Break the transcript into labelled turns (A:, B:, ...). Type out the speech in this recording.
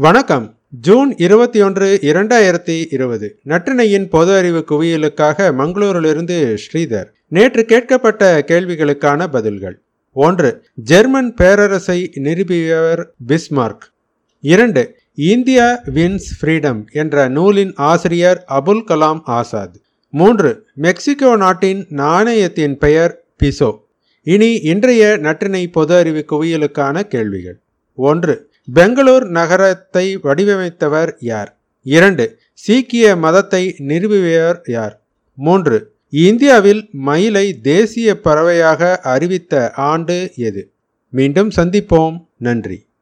A: வணக்கம். ஜூன் இருபத்தி ஒன்று இரண்டாயிரத்தி இருபது. நற்றினையின் பொது அறிவு குவியலுக்காக மங்களூரிலிருந்து ஸ்ரீதர். நேற்று கேட்கப்பட்ட கேள்விகளுக்கான பதில்கள். ஒன்று ஜெர்மன் பேரரசை நிரூபியவர் பிஸ்மார்க். இரண்டு இந்தியா வின்ஸ் ஃப்ரீடம் என்ற நூலின் ஆசிரியர் அபுல் கலாம் ஆசாத். மூன்று மெக்சிகோ நாட்டின் நாணயத்தின் பெயர் பிசோ. இனி இன்றைய நற்றினை பொது அறிவு குவியலுக்கான கேள்விகள். ஒன்று பெங்களூர் நகரத்தை வடிவமைத்தவர் யார்? இரண்டு சீக்கிய மதத்தை நிறுவியவர் யார்? மூன்று இந்தியாவில் மயிலை தேசிய பறவையாக அறிவித்த ஆண்டு எது? மீண்டும் சந்திப்போம். நன்றி.